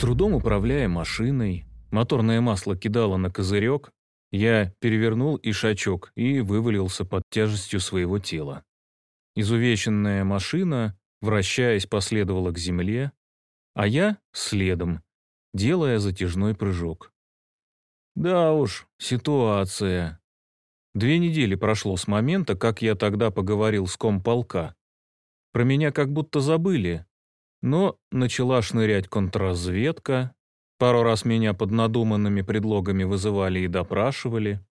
трудом управляя машиной, моторное масло кидало на козырек, я перевернул ишачок и вывалился под тяжестью своего тела. Изувеченная машина, вращаясь, последовала к земле, а я — следом, делая затяжной прыжок. Да уж, ситуация. Две недели прошло с момента, как я тогда поговорил с комполка. Про меня как будто забыли, но начала шнырять контрразведка, пару раз меня под надуманными предлогами вызывали и допрашивали.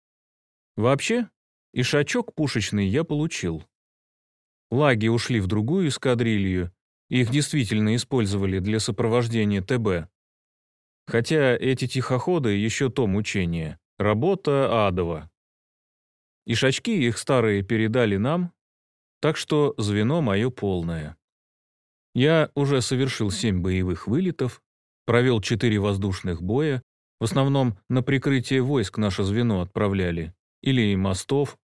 Вообще, и шачок пушечный я получил. Лаги ушли в другую эскадрилью, их действительно использовали для сопровождения ТБ. Хотя эти тихоходы еще то мучение. Работа адова. И шачки их старые передали нам, так что звено мое полное. Я уже совершил семь боевых вылетов, провел четыре воздушных боя, в основном на прикрытие войск наше звено отправляли, или мостов.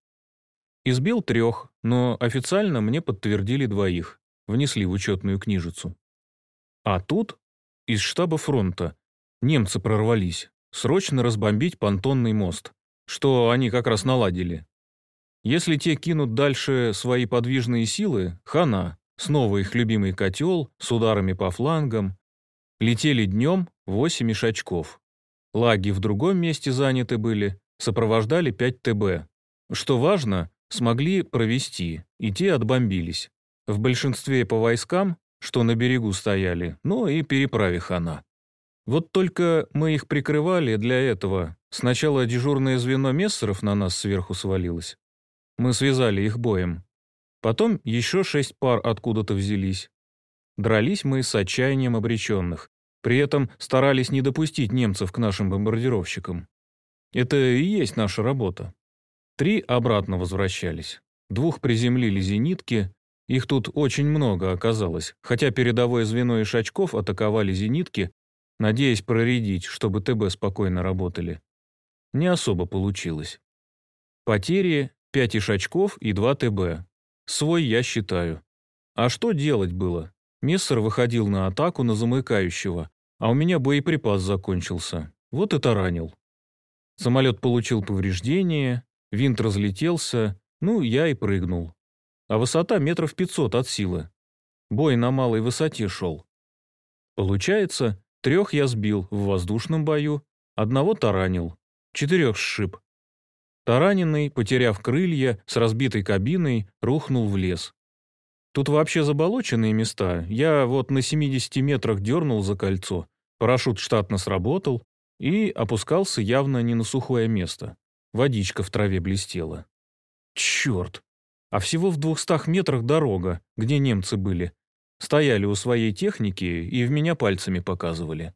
Избил трех, но официально мне подтвердили двоих, внесли в учетную книжицу. А тут из штаба фронта немцы прорвались, срочно разбомбить понтонный мост, что они как раз наладили. Если те кинут дальше свои подвижные силы, хана, снова их любимый котел с ударами по флангам. Летели днем восемь ишачков. Лаги в другом месте заняты были, сопровождали 5 ТБ. Что важно, смогли провести, и те отбомбились. В большинстве по войскам, что на берегу стояли, но и переправе хана. Вот только мы их прикрывали для этого. Сначала дежурное звено мессеров на нас сверху свалилось. Мы связали их боем. Потом еще шесть пар откуда-то взялись. Дрались мы с отчаянием обреченных. При этом старались не допустить немцев к нашим бомбардировщикам. Это и есть наша работа. Три обратно возвращались. Двух приземлили зенитки. Их тут очень много оказалось, хотя передовое звено и Шачков атаковали зенитки, надеясь проредить, чтобы ТБ спокойно работали. Не особо получилось. Потери 5 ишачков и 2 ТБ. Свой я считаю. А что делать было? Мессер выходил на атаку на замыкающего, а у меня боеприпас закончился. Вот это ранил. Самолет получил повреждение, винт разлетелся, ну, я и прыгнул. А высота метров пятьсот от силы. Бой на малой высоте шел. Получается, трех я сбил в воздушном бою, одного таранил, четырех сшиб, Тараненный, потеряв крылья, с разбитой кабиной, рухнул в лес. Тут вообще заболоченные места. Я вот на 70 метрах дернул за кольцо, парашют штатно сработал и опускался явно не на сухое место. Водичка в траве блестела. Черт! А всего в двухстах метрах дорога, где немцы были. Стояли у своей техники и в меня пальцами показывали.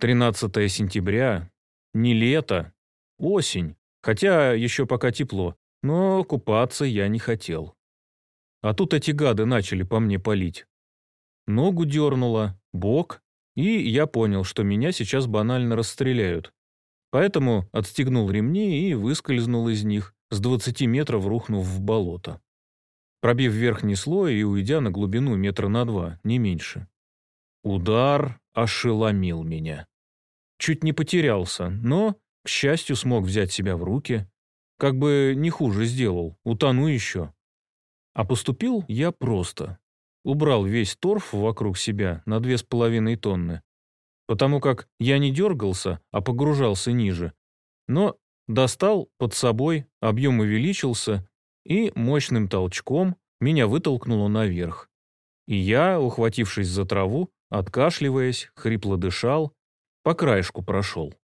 13 сентября. Не лето. Осень. Хотя еще пока тепло, но купаться я не хотел. А тут эти гады начали по мне палить. Ногу дернуло, бок, и я понял, что меня сейчас банально расстреляют. Поэтому отстегнул ремни и выскользнул из них, с 20 метров рухнув в болото. Пробив верхний слой и уйдя на глубину метра на два, не меньше. Удар ошеломил меня. Чуть не потерялся, но к счастью, смог взять себя в руки. Как бы не хуже сделал, утону еще. А поступил я просто. Убрал весь торф вокруг себя на две с половиной тонны. Потому как я не дергался, а погружался ниже. Но достал под собой, объем увеличился, и мощным толчком меня вытолкнуло наверх. И я, ухватившись за траву, откашливаясь, хрипло дышал, по краешку прошел.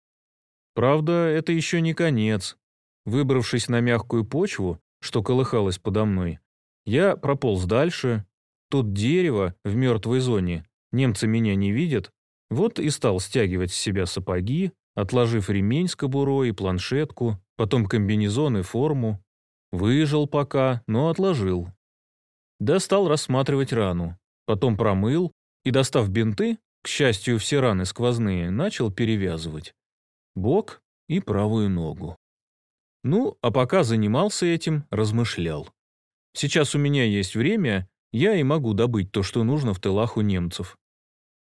Правда, это еще не конец. Выбравшись на мягкую почву, что колыхалось подо мной, я прополз дальше. Тут дерево в мертвой зоне, немцы меня не видят, вот и стал стягивать с себя сапоги, отложив ремень с кобурой и планшетку, потом комбинезон и форму. Выжил пока, но отложил. Да стал рассматривать рану, потом промыл и, достав бинты, к счастью, все раны сквозные, начал перевязывать бок и правую ногу. Ну, а пока занимался этим, размышлял. Сейчас у меня есть время, я и могу добыть то, что нужно в тылах у немцев.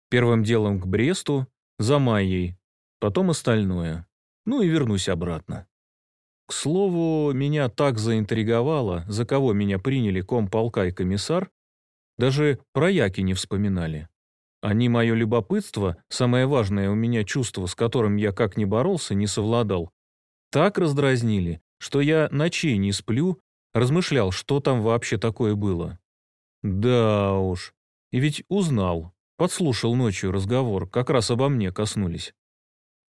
Первым делом к Бресту, за Майей, потом остальное. Ну и вернусь обратно. К слову, меня так заинтриговало, за кого меня приняли комполка и комиссар, даже про Яки не вспоминали. Они мое любопытство, самое важное у меня чувство, с которым я как ни боролся, не совладал, так раздразнили, что я ночей не сплю, размышлял, что там вообще такое было. Да уж. И ведь узнал, подслушал ночью разговор, как раз обо мне коснулись.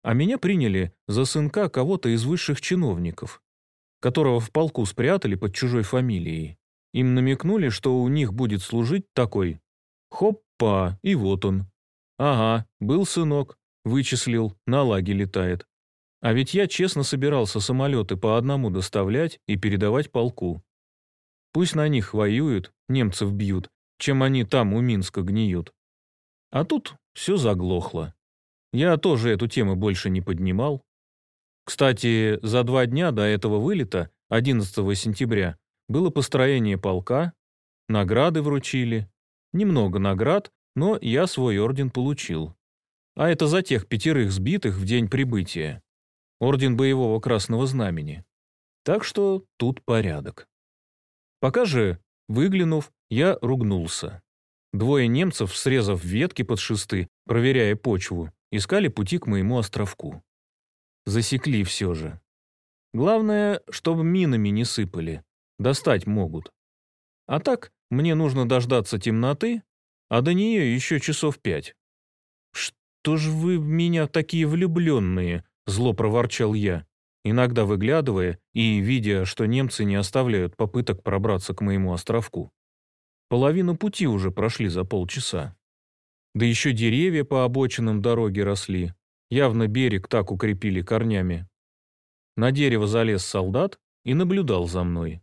А меня приняли за сынка кого-то из высших чиновников, которого в полку спрятали под чужой фамилией. Им намекнули, что у них будет служить такой. Хоппа, и вот он. Ага, был сынок, вычислил, на лаге летает. А ведь я честно собирался самолеты по одному доставлять и передавать полку. Пусть на них воюют, немцев бьют, чем они там у Минска гниют. А тут все заглохло. Я тоже эту тему больше не поднимал. Кстати, за два дня до этого вылета, 11 сентября, было построение полка, награды вручили. Немного наград, но я свой орден получил. А это за тех пятерых сбитых в день прибытия. Орден Боевого Красного Знамени. Так что тут порядок. Пока же, выглянув, я ругнулся. Двое немцев, срезав ветки под шесты, проверяя почву, искали пути к моему островку. Засекли все же. Главное, чтобы минами не сыпали. Достать могут. А так, мне нужно дождаться темноты, а до нее еще часов пять. «Что ж вы в меня такие влюбленные?» – зло проворчал я, иногда выглядывая и видя, что немцы не оставляют попыток пробраться к моему островку. Половину пути уже прошли за полчаса. Да еще деревья по обочинам дороги росли. Явно берег так укрепили корнями. На дерево залез солдат и наблюдал за мной.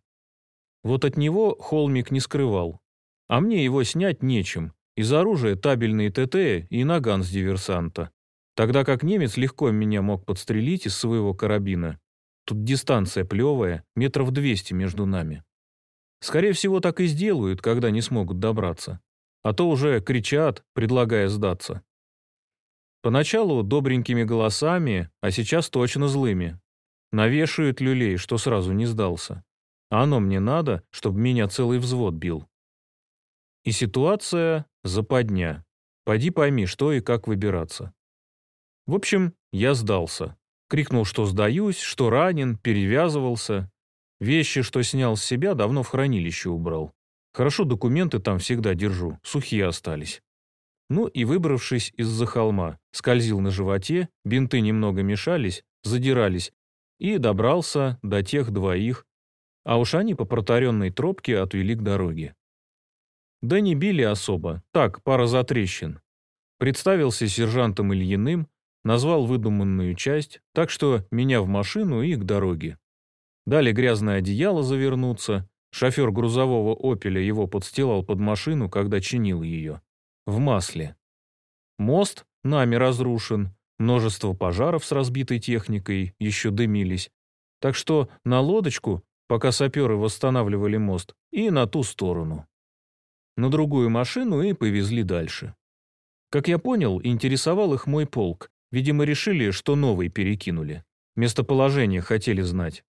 Вот от него холмик не скрывал. А мне его снять нечем. Из оружия табельные ТТ и наган с диверсанта. Тогда как немец легко меня мог подстрелить из своего карабина. Тут дистанция плевая, метров двести между нами. Скорее всего, так и сделают, когда не смогут добраться. А то уже кричат, предлагая сдаться. Поначалу добренькими голосами, а сейчас точно злыми. Навешают люлей, что сразу не сдался. А оно мне надо, чтобы меня целый взвод бил. И ситуация западня. Пойди пойми, что и как выбираться. В общем, я сдался. Крикнул, что сдаюсь, что ранен, перевязывался. Вещи, что снял с себя, давно в хранилище убрал. Хорошо документы там всегда держу, сухие остались. Ну и выбравшись из-за холма, скользил на животе, бинты немного мешались, задирались, и добрался до тех двоих, а уж они по протаренной тропке отвели к дороге. Да не били особо, так, пара затрещин. Представился сержантом Ильиным, назвал выдуманную часть, так что меня в машину и к дороге. Дали грязное одеяло завернуться, шофер грузового «Опеля» его подстилал под машину, когда чинил ее. В масле. Мост нами разрушен, множество пожаров с разбитой техникой еще дымились, так что на лодочку, пока саперы восстанавливали мост, и на ту сторону. На другую машину и повезли дальше. Как я понял, интересовал их мой полк, Видимо, решили, что новый перекинули. Местоположение хотели знать.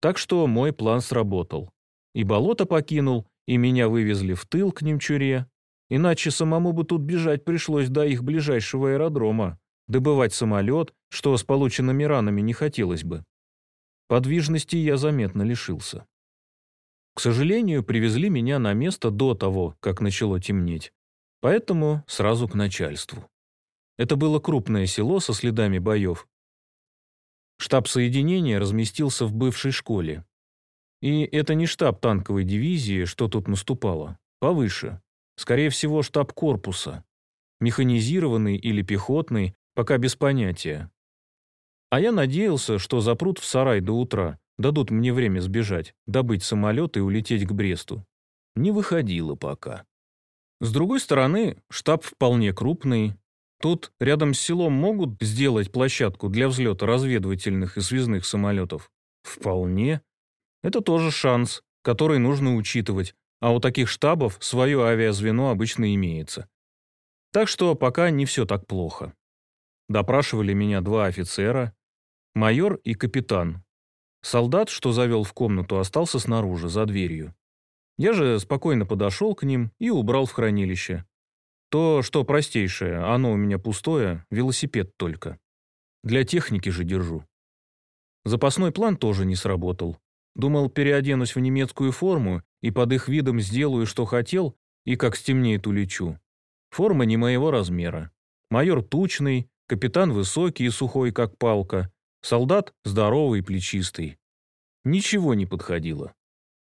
Так что мой план сработал. И болото покинул, и меня вывезли в тыл к Немчуре. Иначе самому бы тут бежать пришлось до их ближайшего аэродрома. Добывать самолет, что с полученными ранами не хотелось бы. Подвижности я заметно лишился. К сожалению, привезли меня на место до того, как начало темнеть. Поэтому сразу к начальству. Это было крупное село со следами боев. Штаб соединения разместился в бывшей школе. И это не штаб танковой дивизии, что тут наступало. Повыше. Скорее всего, штаб корпуса. Механизированный или пехотный, пока без понятия. А я надеялся, что запрут в сарай до утра, дадут мне время сбежать, добыть самолет и улететь к Бресту. Не выходило пока. С другой стороны, штаб вполне крупный, Тут рядом с селом могут сделать площадку для взлета разведывательных и связных самолетов? Вполне. Это тоже шанс, который нужно учитывать, а у таких штабов свое авиазвено обычно имеется. Так что пока не все так плохо. Допрашивали меня два офицера, майор и капитан. Солдат, что завел в комнату, остался снаружи, за дверью. Я же спокойно подошел к ним и убрал в хранилище. То, что простейшее, оно у меня пустое, велосипед только. Для техники же держу. Запасной план тоже не сработал. Думал, переоденусь в немецкую форму и под их видом сделаю, что хотел, и как стемнеет улечу. Форма не моего размера. Майор тучный, капитан высокий и сухой, как палка, солдат здоровый и плечистый. Ничего не подходило.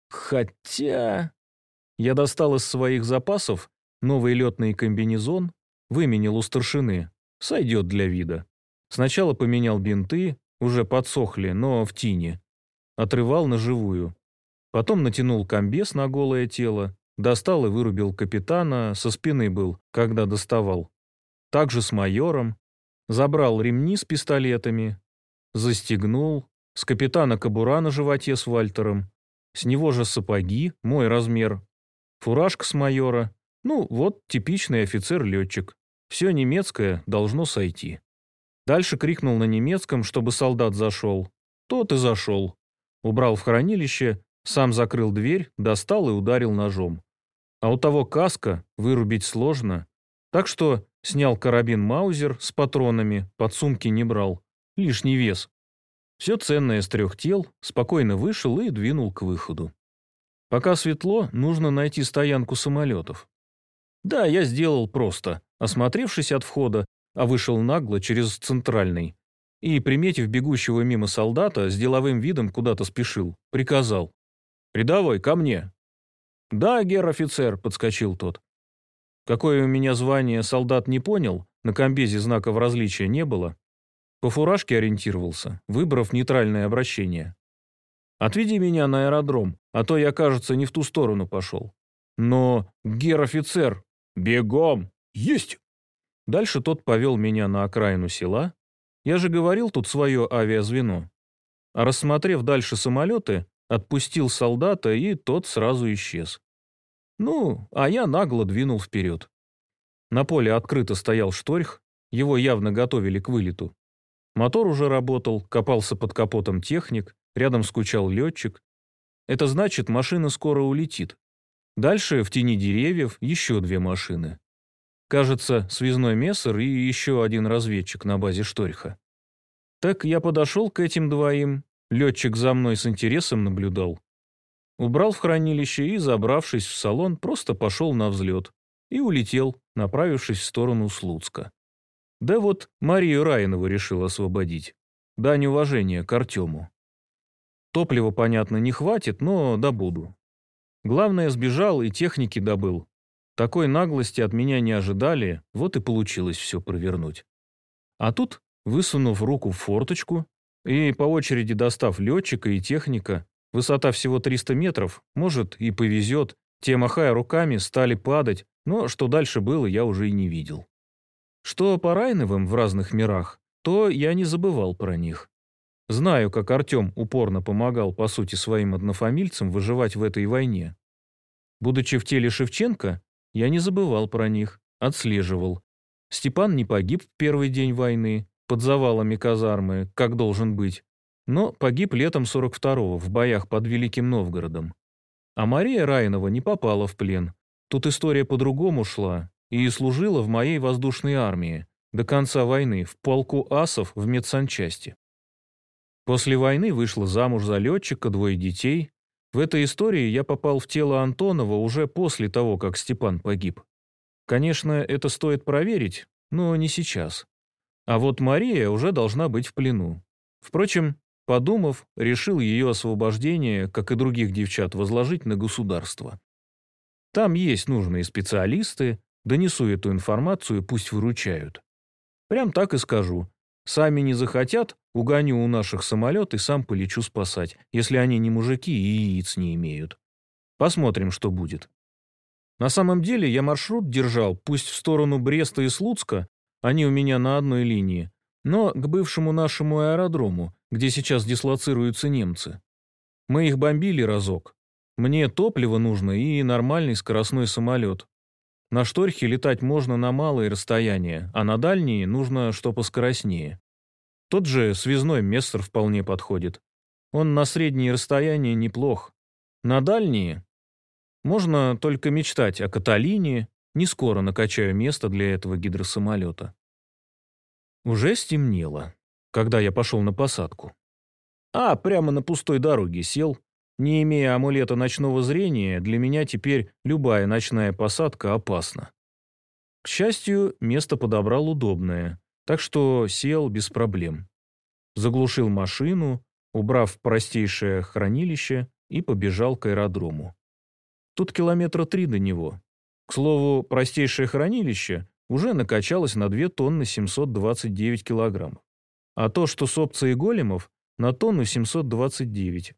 Хотя... Я достал из своих запасов новый летный комбинезон, выменил у старшины. Сойдет для вида. Сначала поменял бинты, уже подсохли, но в тине. Отрывал на живую. Потом натянул комбез на голое тело, достал и вырубил капитана, со спины был, когда доставал. Также с майором. Забрал ремни с пистолетами, застегнул, с капитана кобура на животе с Вальтером, с него же сапоги, мой размер, фуражка с майора. Ну, вот типичный офицер-летчик. Все немецкое должно сойти. Дальше крикнул на немецком, чтобы солдат зашел. Тот и зашел. Убрал в хранилище, сам закрыл дверь, достал и ударил ножом. А у того каска вырубить сложно. Так что снял карабин Маузер с патронами, под сумки не брал. Лишний вес. Все ценное с трех тел, спокойно вышел и двинул к выходу. Пока светло, нужно найти стоянку самолетов. Да, я сделал просто, осмотревшись от входа, а вышел нагло через центральный. И, приметив бегущего мимо солдата, с деловым видом куда-то спешил, приказал. «Рядовой, ко мне!» «Да, гер-офицер», — подскочил тот. Какое у меня звание солдат не понял, на комбезе знаков различия не было. По фуражке ориентировался, выбрав нейтральное обращение. «Отведи меня на аэродром, а то я, кажется, не в ту сторону пошел». «Но, гер-офицер, бегом!» «Есть!» Дальше тот повел меня на окраину села. Я же говорил тут свое авиазвено. А рассмотрев дальше самолеты, отпустил солдата, и тот сразу исчез. Ну, а я нагло двинул вперед. На поле открыто стоял шторх, его явно готовили к вылету. Мотор уже работал, копался под капотом техник, рядом скучал летчик. Это значит, машина скоро улетит. Дальше в тени деревьев еще две машины. Кажется, связной мессер и еще один разведчик на базе Шториха. Так я подошел к этим двоим, летчик за мной с интересом наблюдал. Убрал в хранилище и, забравшись в салон, просто пошел на взлет и улетел, направившись в сторону Слуцка. Да вот Марию Райнову решил освободить. Дань уважения к Артему. Топлива, понятно, не хватит, но добуду. Главное, сбежал и техники добыл, такой наглости от меня не ожидали, вот и получилось все провернуть. А тут, высунув руку в форточку и по очереди достав летчика и техника, высота всего 300 метров, может и повезет, те, махая руками, стали падать, но что дальше было, я уже и не видел. Что по Райновым в разных мирах, то я не забывал про них. Знаю, как Артем упорно помогал, по сути, своим однофамильцам выживать в этой войне. Будучи в теле Шевченко, я не забывал про них, отслеживал. Степан не погиб в первый день войны, под завалами казармы, как должен быть, но погиб летом 42-го в боях под Великим Новгородом. А Мария Райнова не попала в плен. Тут история по-другому шла и служила в моей воздушной армии до конца войны в полку асов в медсанчасти. После войны вышла замуж за летчика, двое детей, в этой истории я попал в тело Антонова уже после того, как Степан погиб. Конечно, это стоит проверить, но не сейчас. А вот Мария уже должна быть в плену. Впрочем, подумав, решил ее освобождение, как и других девчат, возложить на государство. Там есть нужные специалисты, донесу эту информацию, пусть выручают. Прям так и скажу. Сами не захотят, угоню у наших самолет и сам полечу спасать, если они не мужики и яиц не имеют. Посмотрим, что будет. На самом деле я маршрут держал, пусть в сторону Бреста и Слуцка, они у меня на одной линии, но к бывшему нашему аэродрому, где сейчас дислоцируются немцы. Мы их бомбили разок. Мне топливо нужно и нормальный скоростной самолет. На шторхе летать можно на малые расстояния, а на дальние нужно что поскоростнее. Тот же связной Мессер вполне подходит. Он на средние расстояния неплох. На дальние можно только мечтать о Каталине, не скоро накачаю место для этого гидросамолета. Уже стемнело, когда я пошел на посадку. А, прямо на пустой дороге сел. Не имея амулета ночного зрения, для меня теперь любая ночная посадка опасна. К счастью, место подобрал удобное, так что сел без проблем. Заглушил машину, убрав простейшее хранилище, и побежал к аэродрому. Тут километра три до него. К слову, простейшее хранилище уже накачалось на 2 тонны 729 килограммов. А то, что с опцией големов, на тонну 729.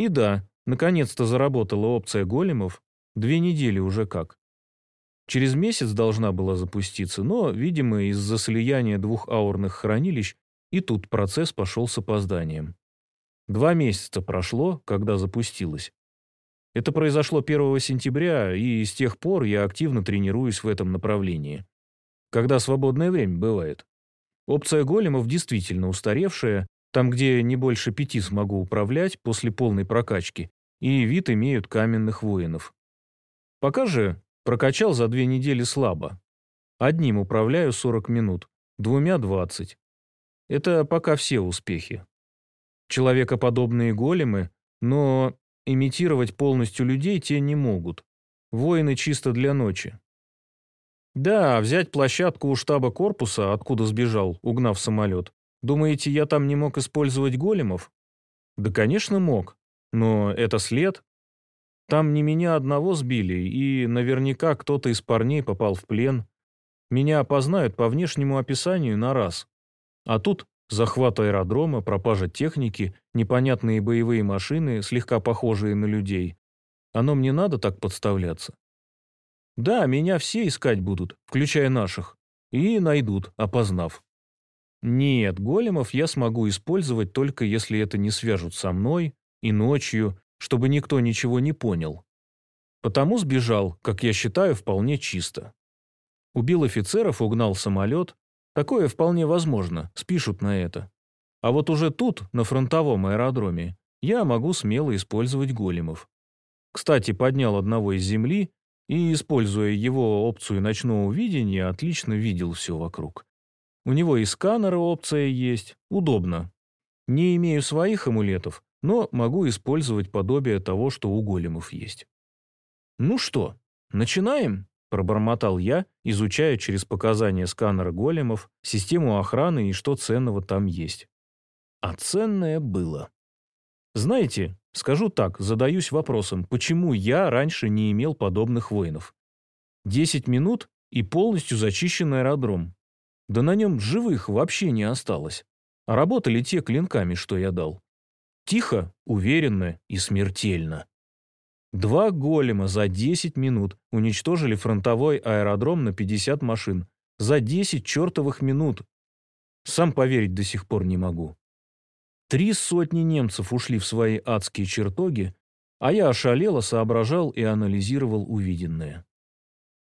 И да, наконец-то заработала опция големов, две недели уже как. Через месяц должна была запуститься, но, видимо, из-за слияния двух аурных хранилищ и тут процесс пошел с опозданием. Два месяца прошло, когда запустилась. Это произошло 1 сентября, и с тех пор я активно тренируюсь в этом направлении. Когда свободное время бывает. Опция големов действительно устаревшая, там, где не больше пяти смогу управлять после полной прокачки, и вид имеют каменных воинов. Пока же прокачал за две недели слабо. Одним управляю 40 минут, двумя – 20. Это пока все успехи. Человекоподобные големы, но имитировать полностью людей те не могут. Воины чисто для ночи. Да, взять площадку у штаба корпуса, откуда сбежал, угнав самолет. Думаете, я там не мог использовать големов? Да, конечно, мог. Но это след. Там не меня одного сбили, и наверняка кто-то из парней попал в плен. Меня опознают по внешнему описанию на раз. А тут Захват аэродрома, пропажа техники, непонятные боевые машины, слегка похожие на людей. Оно мне надо так подставляться? Да, меня все искать будут, включая наших. И найдут, опознав. Нет, големов я смогу использовать только если это не свяжут со мной и ночью, чтобы никто ничего не понял. Потому сбежал, как я считаю, вполне чисто. Убил офицеров, угнал самолет, Такое вполне возможно, спишут на это. А вот уже тут, на фронтовом аэродроме, я могу смело использовать големов. Кстати, поднял одного из земли и, используя его опцию ночного видения, отлично видел все вокруг. У него и сканера опция есть, удобно. Не имею своих амулетов, но могу использовать подобие того, что у големов есть. Ну что, начинаем? Пробормотал я, изучая через показания сканера големов, систему охраны и что ценного там есть. А ценное было. Знаете, скажу так, задаюсь вопросом, почему я раньше не имел подобных воинов? Десять минут и полностью зачищенный аэродром. Да на нем живых вообще не осталось. А работали те клинками, что я дал. Тихо, уверенно и смертельно. Два голема за 10 минут уничтожили фронтовой аэродром на 50 машин. За 10 чертовых минут. Сам поверить до сих пор не могу. Три сотни немцев ушли в свои адские чертоги, а я ошалело соображал и анализировал увиденное.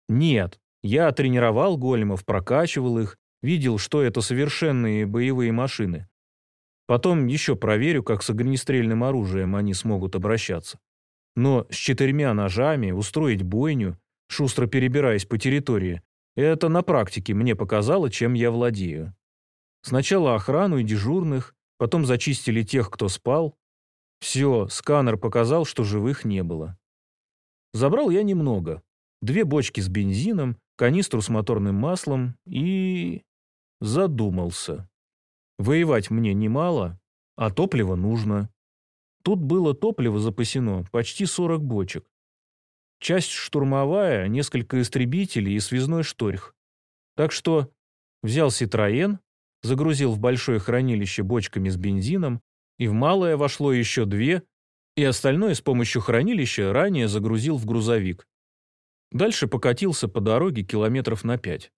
Нет, я тренировал големов, прокачивал их, видел, что это совершенные боевые машины. Потом еще проверю, как с огнестрельным оружием они смогут обращаться. Но с четырьмя ножами устроить бойню, шустро перебираясь по территории, это на практике мне показало, чем я владею. Сначала охрану и дежурных, потом зачистили тех, кто спал. Все, сканер показал, что живых не было. Забрал я немного. Две бочки с бензином, канистру с моторным маслом и... задумался. Воевать мне немало, а топлива нужно. Тут было топливо запасено, почти 40 бочек. Часть штурмовая, несколько истребителей и связной шторх. Так что взял Ситроен, загрузил в большое хранилище бочками с бензином, и в малое вошло еще две, и остальное с помощью хранилища ранее загрузил в грузовик. Дальше покатился по дороге километров на пять.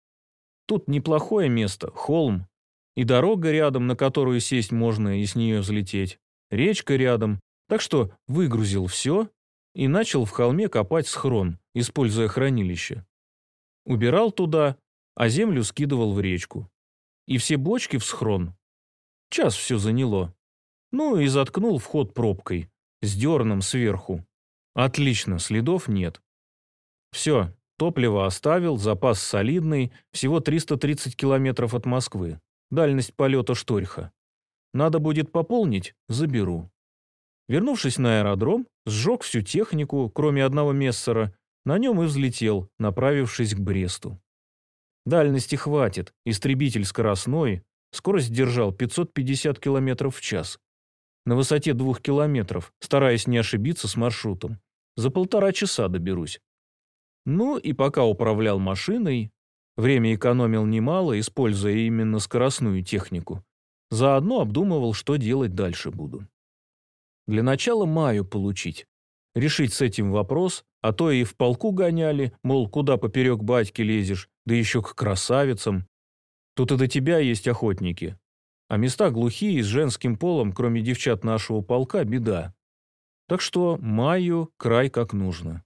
Тут неплохое место, холм, и дорога рядом, на которую сесть можно и с нее взлететь речка рядом, так что выгрузил все и начал в холме копать схрон, используя хранилище. убирал туда, а землю скидывал в речку. И все бочки в схрон. Час все заняло. Ну и заткнул вход пробкой, с дерном сверху. Отлично, следов нет. Все, топливо оставил, запас солидный, всего 330 километров от Москвы. Дальность полета Шторха. Надо будет пополнить – заберу. Вернувшись на аэродром, сжег всю технику, кроме одного мессера, на нем и взлетел, направившись к Бресту. Дальности хватит, истребитель скоростной, скорость держал 550 км в час. На высоте двух километров, стараясь не ошибиться с маршрутом. За полтора часа доберусь. Ну и пока управлял машиной, время экономил немало, используя именно скоростную технику, заодно обдумывал, что делать дальше буду. Для начала Маю получить. Решить с этим вопрос, а то и в полку гоняли, мол, куда поперек батьки лезешь, да еще к красавицам. Тут и до тебя есть охотники. А места глухие, с женским полом, кроме девчат нашего полка, беда. Так что Маю край как нужно.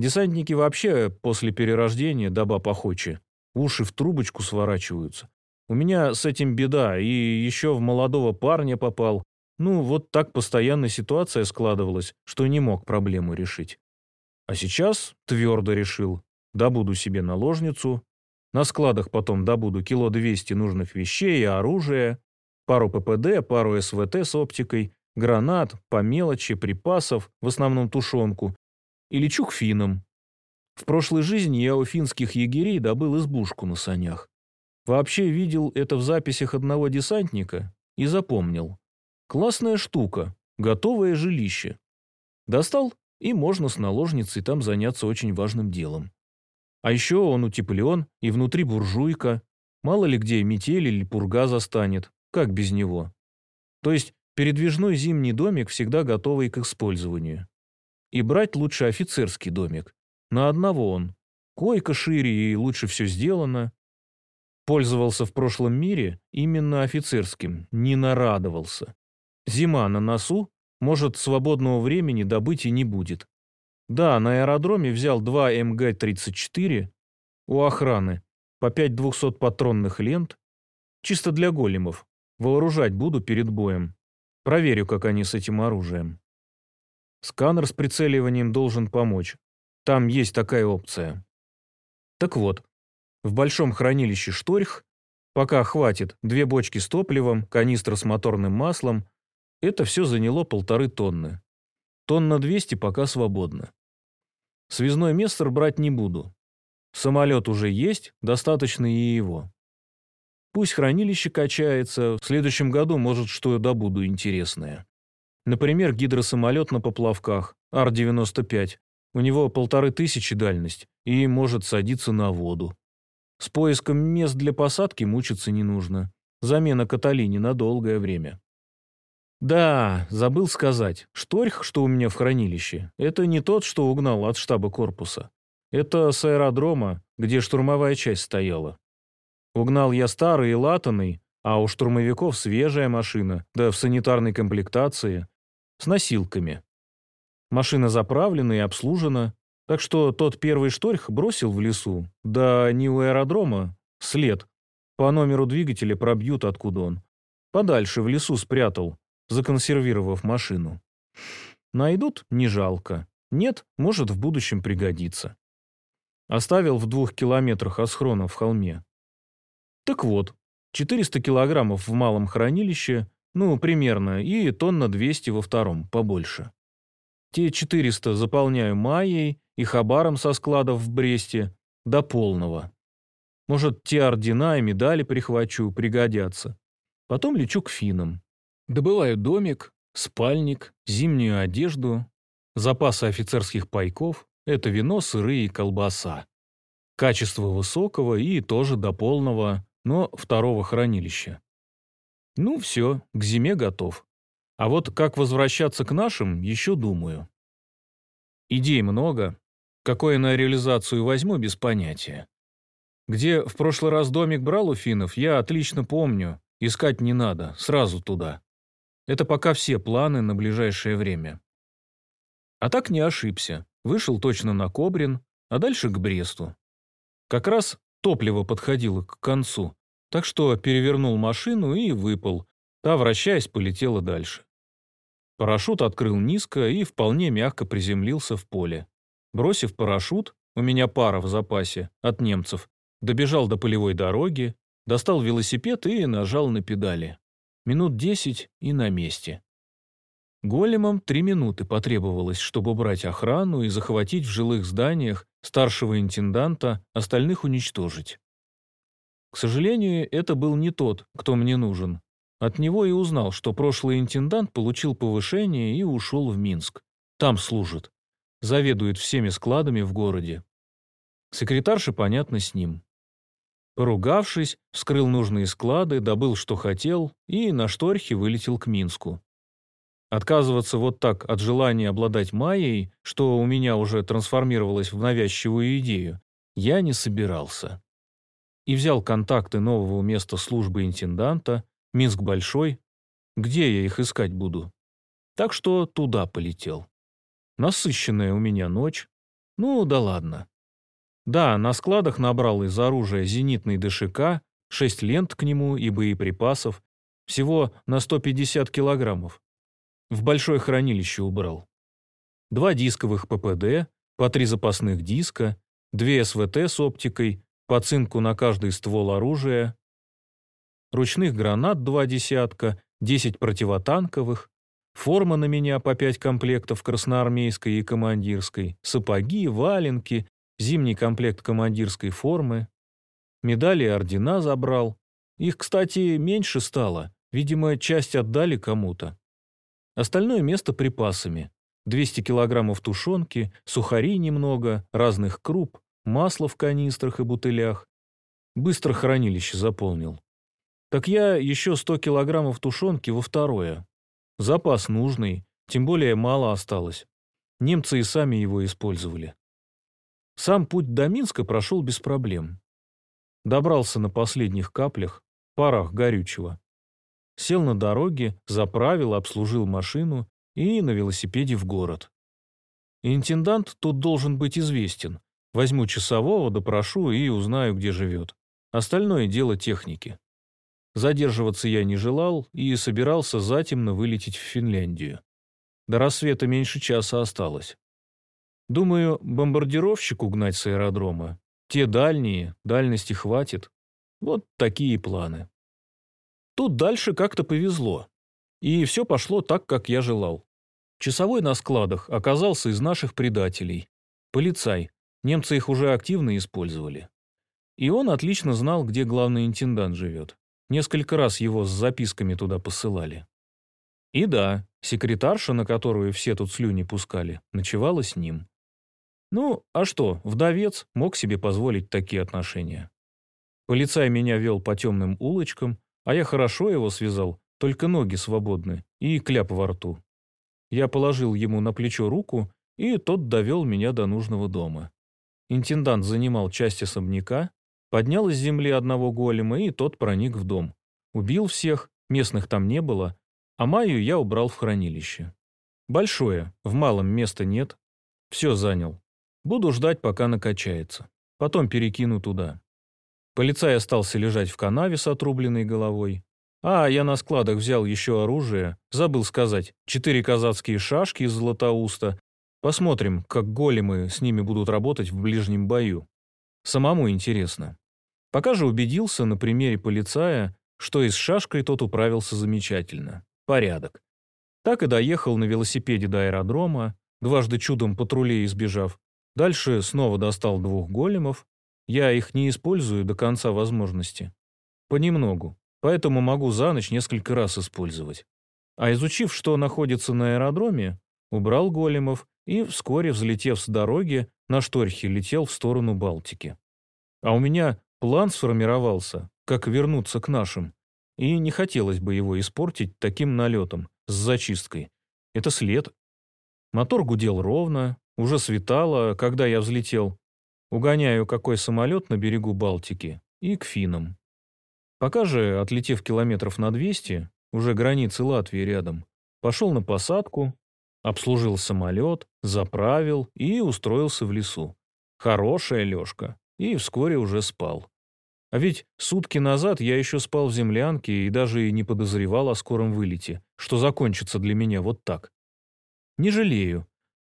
Десантники вообще после перерождения даба похоче. Уши в трубочку сворачиваются. У меня с этим беда, и еще в молодого парня попал. Ну, вот так постоянно ситуация складывалась, что не мог проблему решить. А сейчас твердо решил. Добуду себе наложницу. На складах потом добуду кило двести нужных вещей и оружия. Пару ППД, пару СВТ с оптикой, гранат, по мелочи, припасов, в основном тушенку, и лечу к финнам. В прошлой жизни я у финских егерей добыл избушку на санях. Вообще видел это в записях одного десантника и запомнил. Классная штука, готовое жилище. Достал, и можно с наложницей там заняться очень важным делом. А еще он утеплен, и внутри буржуйка. Мало ли где метель или пурга застанет, как без него. То есть передвижной зимний домик всегда готовый к использованию. И брать лучше офицерский домик. На одного он. Койка шире и лучше все сделано. Пользовался в прошлом мире именно офицерским, не нарадовался. Зима на носу, может, свободного времени добыть и не будет. Да, на аэродроме взял два МГ-34 у охраны, по пять двухсотпатронных лент, чисто для големов. Вооружать буду перед боем. Проверю, как они с этим оружием. Сканер с прицеливанием должен помочь. Там есть такая опция. Так вот, в большом хранилище Шторх, пока хватит две бочки с топливом, канистра с моторным маслом, это все заняло полторы тонны. Тонна 200 пока свободно. Связной мессер брать не буду. Самолет уже есть, достаточно и его. Пусть хранилище качается, в следующем году, может, что я добуду интересное. Например, гидросамолет на поплавках, Ар-95. У него полторы тысячи дальность и может садиться на воду. С поиском мест для посадки мучиться не нужно. Замена Каталини на долгое время. Да, забыл сказать. Шторх, что у меня в хранилище, это не тот, что угнал от штаба корпуса. Это с аэродрома, где штурмовая часть стояла. Угнал я старый и латанный, а у штурмовиков свежая машина, да в санитарной комплектации, с носилками. Машина заправлена и обслужена, так что тот первый шторх бросил в лесу, да не у аэродрома, след. По номеру двигателя пробьют, откуда он. Подальше в лесу спрятал, законсервировав машину. Найдут – не жалко. Нет, может в будущем пригодится. Оставил в двух километрах от схрона в холме. Так вот, 400 килограммов в малом хранилище, ну, примерно, и тонна 200 во втором, побольше. Те 400 заполняю майей и хабаром со складов в Бресте до полного. Может, те ордена и медали прихвачу, пригодятся. Потом лечу к финам. Добываю домик, спальник, зимнюю одежду, запасы офицерских пайков, это вино, сыры и колбаса. Качество высокого и тоже до полного, но второго хранилища. Ну все, к зиме готов. А вот как возвращаться к нашим, еще думаю. Идей много. Какое на реализацию возьму, без понятия. Где в прошлый раз домик брал у финнов, я отлично помню. Искать не надо, сразу туда. Это пока все планы на ближайшее время. А так не ошибся. Вышел точно на Кобрин, а дальше к Бресту. Как раз топливо подходило к концу, так что перевернул машину и выпал. Та, вращаясь, полетела дальше. Парашют открыл низко и вполне мягко приземлился в поле. Бросив парашют, у меня пара в запасе, от немцев, добежал до полевой дороги, достал велосипед и нажал на педали. Минут десять и на месте. Големам три минуты потребовалось, чтобы убрать охрану и захватить в жилых зданиях старшего интенданта, остальных уничтожить. К сожалению, это был не тот, кто мне нужен. От него и узнал, что прошлый интендант получил повышение и ушел в Минск. Там служит. Заведует всеми складами в городе. Секретарша, понятно, с ним. Поругавшись, вскрыл нужные склады, добыл, что хотел, и на шторхе вылетел к Минску. Отказываться вот так от желания обладать Майей, что у меня уже трансформировалось в навязчивую идею, я не собирался. И взял контакты нового места службы интенданта, Минск большой, где я их искать буду. Так что туда полетел. Насыщенная у меня ночь. Ну да ладно. Да, на складах набрал из оружия зенитный ДШК, шесть лент к нему и боеприпасов, всего на 150 килограммов в большое хранилище убрал. Два дисковых ППД, по три запасных диска, две СВТ с оптикой, по цинку на каждый ствол оружия, ручных гранат два десятка, десять противотанковых, форма на меня по пять комплектов красноармейской и командирской, сапоги, валенки, зимний комплект командирской формы, медали и ордена забрал. Их, кстати, меньше стало, видимо, часть отдали кому-то. Остальное место припасами. 200 килограммов тушенки, сухари немного, разных круп, масло в канистрах и бутылях. Быстро хранилище заполнил. Так я еще 100 килограммов тушенки во второе. Запас нужный, тем более мало осталось. Немцы и сами его использовали. Сам путь до Минска прошел без проблем. Добрался на последних каплях, парах горючего. Сел на дороге, заправил, обслужил машину и на велосипеде в город. Интендант тут должен быть известен. Возьму часового, допрошу и узнаю, где живет. Остальное дело техники. Задерживаться я не желал и собирался затемно вылететь в Финляндию. До рассвета меньше часа осталось. Думаю, бомбардировщику гнать с аэродрома. Те дальние, дальности хватит. Вот такие планы. Тут дальше как-то повезло. И все пошло так, как я желал. Часовой на складах оказался из наших предателей. Полицай. Немцы их уже активно использовали. И он отлично знал, где главный интендант живет. Несколько раз его с записками туда посылали. И да, секретарша, на которую все тут слюни пускали, ночевала с ним. Ну, а что, вдовец мог себе позволить такие отношения. Полицай меня вел по темным улочкам, а я хорошо его связал, только ноги свободны и кляп во рту. Я положил ему на плечо руку, и тот довел меня до нужного дома. Интендант занимал часть особняка, поднял из земли одного голема, и тот проник в дом. Убил всех, местных там не было, а Майю я убрал в хранилище. Большое, в малом места нет. Все занял. Буду ждать, пока накачается. Потом перекину туда. Полицай остался лежать в канаве с отрубленной головой. А, я на складах взял еще оружие. Забыл сказать. Четыре казацкие шашки из Златоуста. Посмотрим, как големы с ними будут работать в ближнем бою. Самому интересно. Пока же убедился на примере полицая, что и с шашкой тот управился замечательно. Порядок. Так и доехал на велосипеде до аэродрома, дважды чудом патрулей избежав. Дальше снова достал двух големов, я их не использую до конца возможности. Понемногу. Поэтому могу за ночь несколько раз использовать. А изучив, что находится на аэродроме, убрал големов и, вскоре взлетев с дороги, на шторхе летел в сторону Балтики. А у меня план сформировался, как вернуться к нашим, и не хотелось бы его испортить таким налетом, с зачисткой. Это след. Мотор гудел ровно, уже светало, когда я взлетел, Угоняю какой самолет на берегу Балтики и к финам. Пока же, отлетев километров на 200, уже границы Латвии рядом, пошел на посадку, обслужил самолет, заправил и устроился в лесу. Хорошая лёжка. и вскоре уже спал. А ведь сутки назад я еще спал в землянке и даже и не подозревал о скором вылете, что закончится для меня вот так. Не жалею.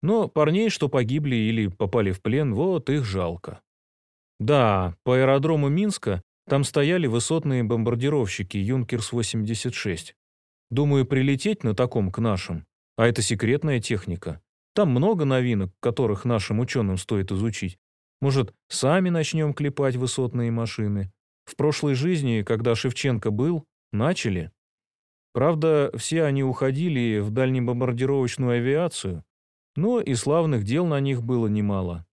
Но парней, что погибли или попали в плен, вот их жалко. Да, по аэродрому Минска там стояли высотные бомбардировщики «Юнкерс-86». Думаю, прилететь на таком к нашим. А это секретная техника. Там много новинок, которых нашим ученым стоит изучить. Может, сами начнем клепать высотные машины? В прошлой жизни, когда Шевченко был, начали. Правда, все они уходили в дальнебомбардировочную авиацию, но и славных дел на них было немало.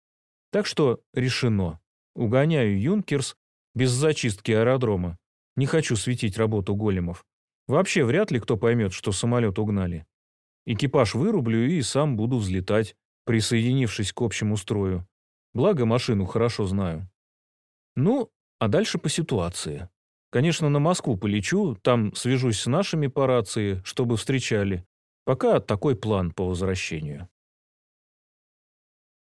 Так что решено. Угоняю «Юнкерс» без зачистки аэродрома. Не хочу светить работу големов. Вообще вряд ли кто поймет, что самолет угнали. Экипаж вырублю и сам буду взлетать, присоединившись к общему строю. Благо, машину хорошо знаю. Ну, а дальше по ситуации. Конечно, на Москву полечу, там свяжусь с нашими по рации, чтобы встречали. Пока такой план по возвращению.